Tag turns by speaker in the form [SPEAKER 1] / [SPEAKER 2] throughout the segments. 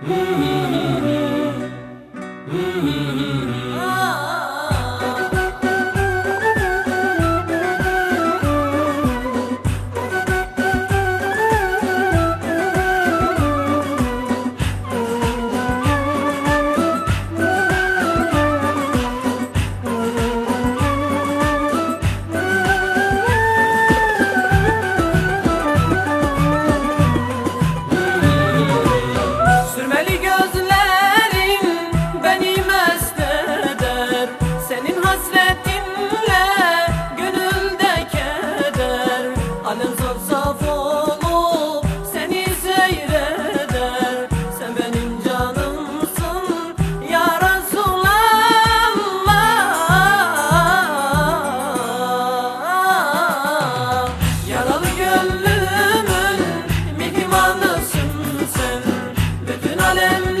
[SPEAKER 1] Mm-hmm. Mm-hmm. them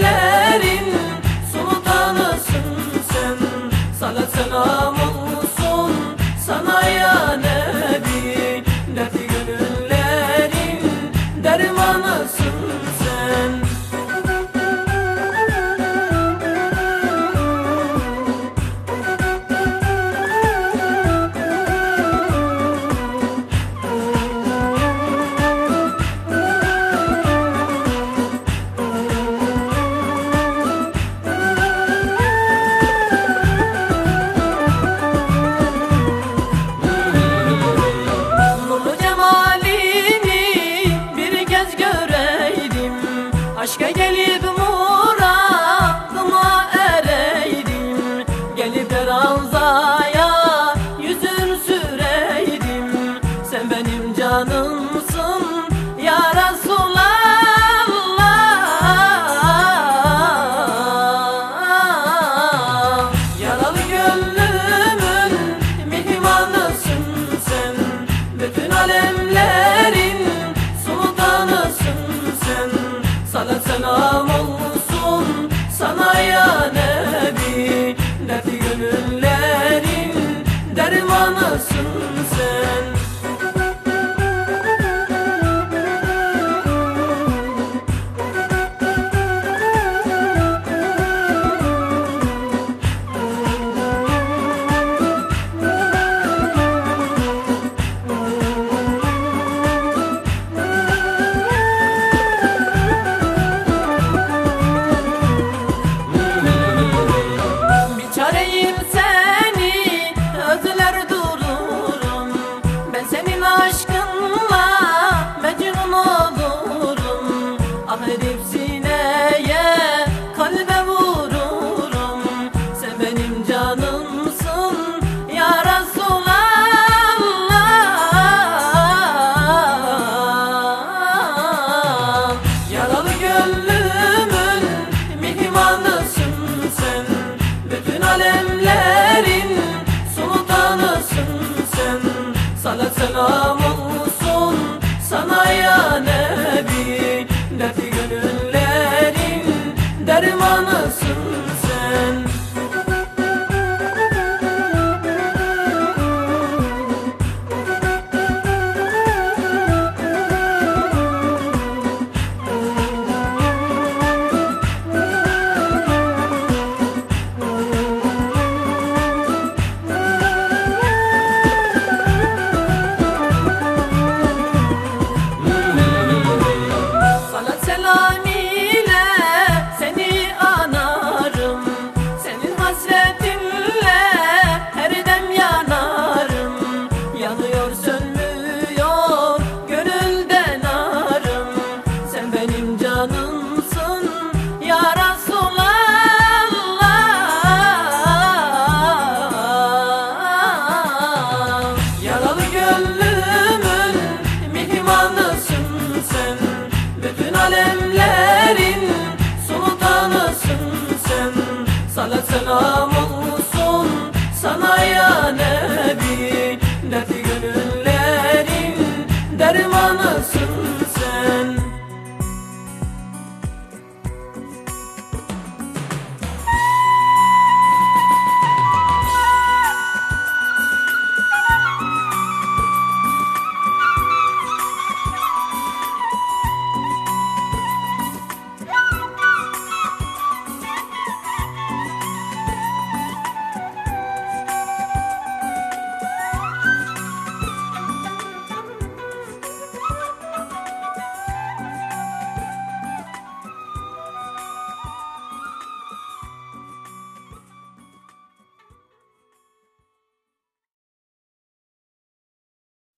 [SPEAKER 1] dermanısın canımsın ya Resulallah Yaralı gönlümün mihmanısın Bütün alemlerin sultanısın sen. Salat selam olsun sana ya